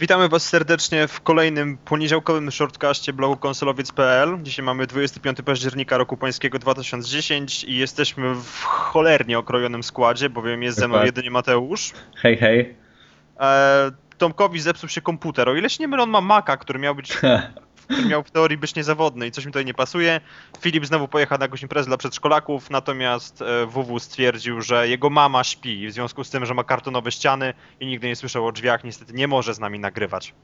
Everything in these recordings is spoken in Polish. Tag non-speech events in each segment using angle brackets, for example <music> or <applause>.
Witamy Was serdecznie w kolejnym poniedziałkowym shortcaście blogu konsolowiec.pl. Dzisiaj mamy 25 października roku pańskiego 2010 i jesteśmy w cholernie okrojonym składzie, bowiem jest ze mną Dokładnie. jedynie Mateusz. Hej, hej. E, Tomkowi zepsuł się komputer. O ile się nie mylę, on ma Maca, który miał być <laughs> który miał w teorii być niezawodny i coś mi tutaj nie pasuje. Filip znowu pojechał na jakąś imprezę dla przedszkolaków, natomiast e, WW stwierdził, że jego mama śpi w związku z tym, że ma kartonowe ściany i nigdy nie słyszał o drzwiach, niestety nie może z nami nagrywać.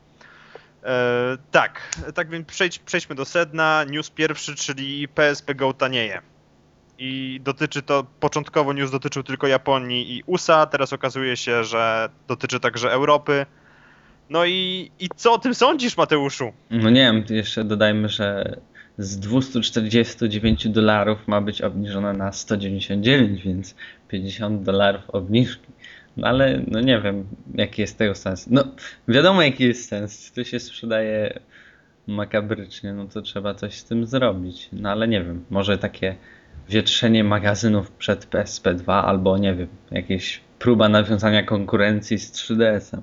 E, tak, tak więc przejdź, przejdźmy do sedna. News pierwszy, czyli PSP Go tanieje. I dotyczy to, początkowo news dotyczył tylko Japonii i USA, teraz okazuje się, że dotyczy także Europy. No i, i co o tym sądzisz, Mateuszu? No nie wiem, jeszcze dodajmy, że z 249 dolarów ma być obniżona na 199, więc 50 dolarów obniżki. No ale no nie wiem, jaki jest tego sens. No wiadomo jaki jest sens. To się sprzedaje makabrycznie, no to trzeba coś z tym zrobić. No ale nie wiem, może takie wietrzenie magazynów przed PSP2 albo nie wiem, jakieś próba nawiązania konkurencji z 3DS-em.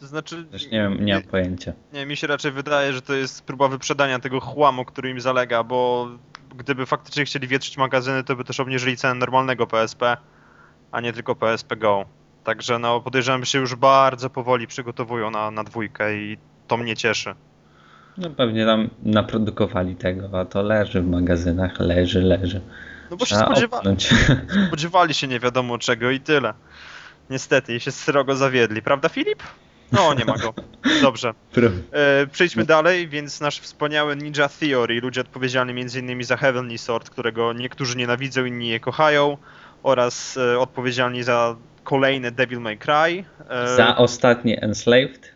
To znaczy, Też nie wiem, nie mam pojęcia. nie, mi się raczej wydaje, że to jest próba wyprzedania tego chłamu, który im zalega, bo gdyby faktycznie chcieli wietrzyć magazyny, to by też obniżyli cenę normalnego PSP, a nie tylko PSP Go. Także no podejrzewam, że się już bardzo powoli przygotowują na, na dwójkę i to mnie cieszy. No pewnie tam naprodukowali tego, a to leży w magazynach, leży, leży. No bo się Trzeba spodziewa opnąć. spodziewali się nie wiadomo czego i tyle. Niestety, i się srogo zawiedli, prawda Filip? No, nie ma go. Dobrze. E, przejdźmy dalej, więc nasz wspaniały Ninja Theory, ludzie odpowiedzialni m.in. za Heavenly Sword, którego niektórzy nienawidzą, inni je kochają, oraz e, odpowiedzialni za kolejne Devil May Cry. E, Za ostatnie Enslaved.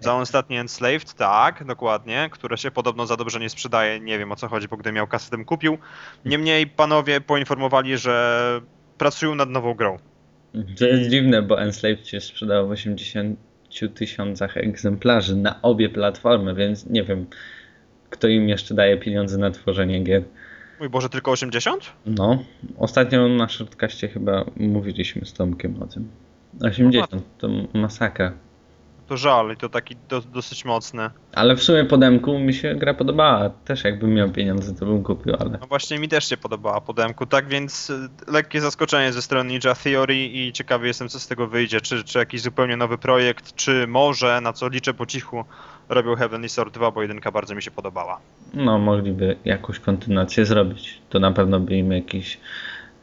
Za ostatnie Enslaved, tak, dokładnie, które się podobno za dobrze nie sprzedaje, nie wiem o co chodzi, bo gdy miał kasę, tym kupił. Niemniej panowie poinformowali, że pracują nad nową grą. To jest dziwne, bo Enslaved się sprzedało w 80 tysiącach egzemplarzy na obie platformy, więc nie wiem, kto im jeszcze daje pieniądze na tworzenie gier. Mój Boże, tylko 80? No, ostatnio na shortcaście chyba mówiliśmy z Tomkiem o tym. 80 to masakra. To żal i to taki do, dosyć mocny. Ale w sumie po demku mi się gra podobała. Też jakbym miał pieniądze, to bym kupił, ale No właśnie mi też się podobała po demku, tak więc y, lekkie zaskoczenie ze strony Ninja Theory i ciekawy jestem co z tego wyjdzie, czy, czy jakiś zupełnie nowy projekt, czy może, na co liczę po cichu, robią Heavenly Sword 2, bo jedynka bardzo mi się podobała. no mogliby jakąś kontynuację zrobić. To na pewno by im jakiś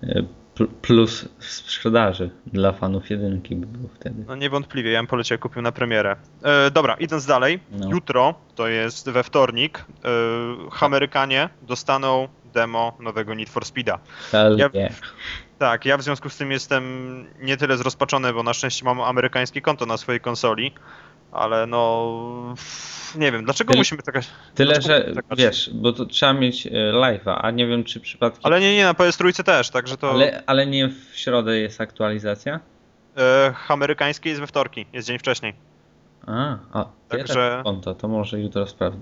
pl- plus w sprzedaży dla fanów jedynki by był wtedy. No niewątpliwie, ja bym poleciał kupił na premierę. E, dobra, idąc dalej, No. jutro, to jest we wtornik, e, Amerykanie dostaną demo nowego Need for Speeda. Hell Ja- yeah. Tak, ja w związku z tym jestem nie tyle zrozpaczony, bo na szczęście mam amerykańskie konto na swojej konsoli, ale no nie wiem, dlaczego Tyle- musimy czekać. Tyle, że czekać? wiesz, bo to trzeba mieć e, live'a, a nie wiem czy przypadkiem. Ale nie, nie, na PS Trójce też, także to Ale, ale nie w środę jest aktualizacja? e, jest we wtorki, jest dzień wcześniej. A, a Także- Także... konto, to może jutro sprawdzę.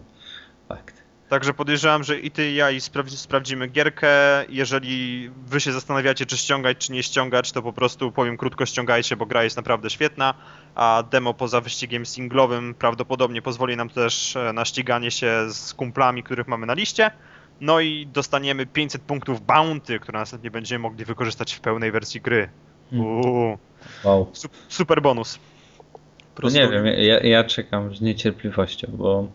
Fakt. Także podejrzewam, że i ty i ja i sprawdzi, sprawdzimy gierkę. Jeżeli wy się zastanawiacie, czy ściągać, czy nie ściągać, to po prostu powiem krótko ściągajcie, bo gra jest naprawdę świetna, a demo poza wyścigiem singlowym prawdopodobnie pozwoli nam też e, na ściganie się z kumplami, których mamy na liście. No i dostaniemy 500 punktów bounty, które następnie będziemy mogli wykorzystać w pełnej wersji gry. Hmm. Uuu, Wow. su- super bonus. No nie wiem, ja, ja czekam z niecierpliwością, bo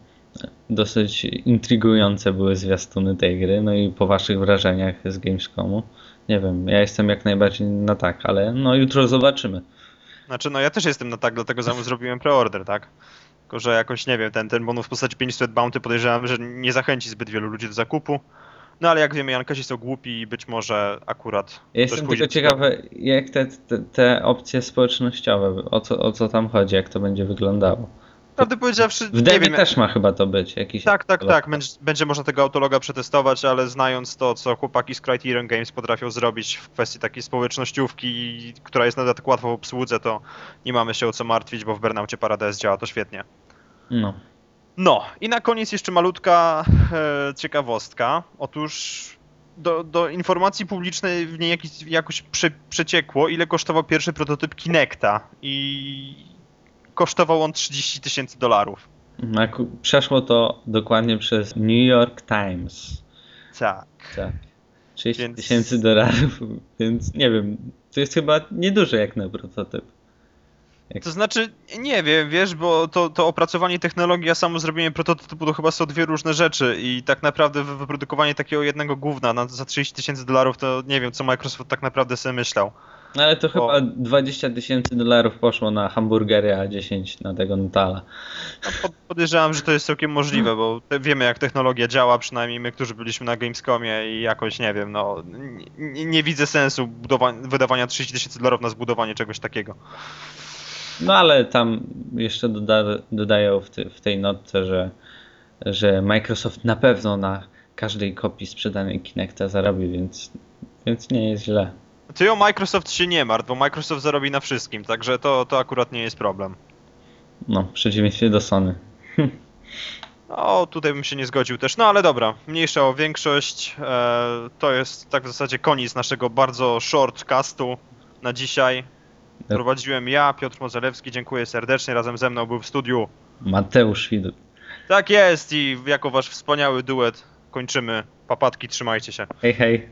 dosyć intrygujące były zwiastuny tej gry, no i po waszych wrażeniach z Gamescomu. Nie wiem, ja jestem jak najbardziej na tak, ale no jutro zobaczymy. Znaczy, no ja też jestem na tak, dlatego zam- zrobiłem preorder, tak? Tylko, że jakoś, nie wiem, ten, ten bonus w postaci 500 bounty podejrzewam, że nie zachęci zbyt wielu ludzi do zakupu. No ale jak wiemy, Jankasi są głupi i być może akurat Ja jestem tylko ciekawy, jak te, te, te opcje społecznościowe, o co, o co tam chodzi, jak to będzie wyglądało. Prawdę powiedziawszy, W nie wiem. też ma chyba to być. Jakiś Tak, tak, tak. Będzie, można tego autologa przetestować, ale znając to, co chłopaki z Criterion Games potrafią zrobić w kwestii takiej społecznościówki, która jest nawet tak łatwo w obsłudze, to nie mamy się o co martwić, bo w Burnoutie Paradise działa to świetnie. No. No, i na koniec jeszcze malutka e, ciekawostka. Otóż do, do informacji publicznej w niej jakiś, jakoś prze, przeciekło, ile kosztował pierwszy prototyp Kinecta. I kosztował on 30 tysięcy dolarów. No, Przeszło to dokładnie przez New York Times. Tak. Tak. 30 Więc- tysięcy dolarów, <laughs> więc nie wiem, to jest chyba nieduże jak na prototyp. To znaczy, nie wiem, wiesz, bo to, to opracowanie technologii, a samo zrobienie prototypu to chyba są dwie różne rzeczy i tak naprawdę wy- wyprodukowanie takiego jednego gówna na, za 30 tysięcy dolarów to nie wiem, co Microsoft tak naprawdę sobie myślał. No ale to O. chyba 20 tysięcy dolarów poszło na hamburgery, a 10 na tego Nutala. No, pod, podejrzewam, że to jest całkiem możliwe, bo te- wiemy jak technologia działa, przynajmniej my, którzy byliśmy na Gamescomie i jakoś, nie wiem, no nie, nie widzę sensu wydawania 30 tysięcy dolarów na zbudowanie czegoś takiego. No ale tam jeszcze doda, dodają w, ty, w tej notce, że, że Microsoft na pewno na każdej kopii sprzedanej Kinecta zarobi, więc, więc nie jest źle. Ty o Microsoft się nie martw, bo Microsoft zarobi na wszystkim, także to, to akurat nie jest problem. No, w przeciwieństwie do Sony. No, tutaj bym się nie zgodził też. No ale dobra, mniejsza o większość. E, to jest tak w zasadzie koniec naszego bardzo short castu na dzisiaj. Prowadziłem ja, Piotr Mozelewski, dziękuję serdecznie. Razem ze mną był w studiu. Mateusz Widut. Tak jest i jako wasz wspaniały duet kończymy. Papatki, trzymajcie się. Hej, hej.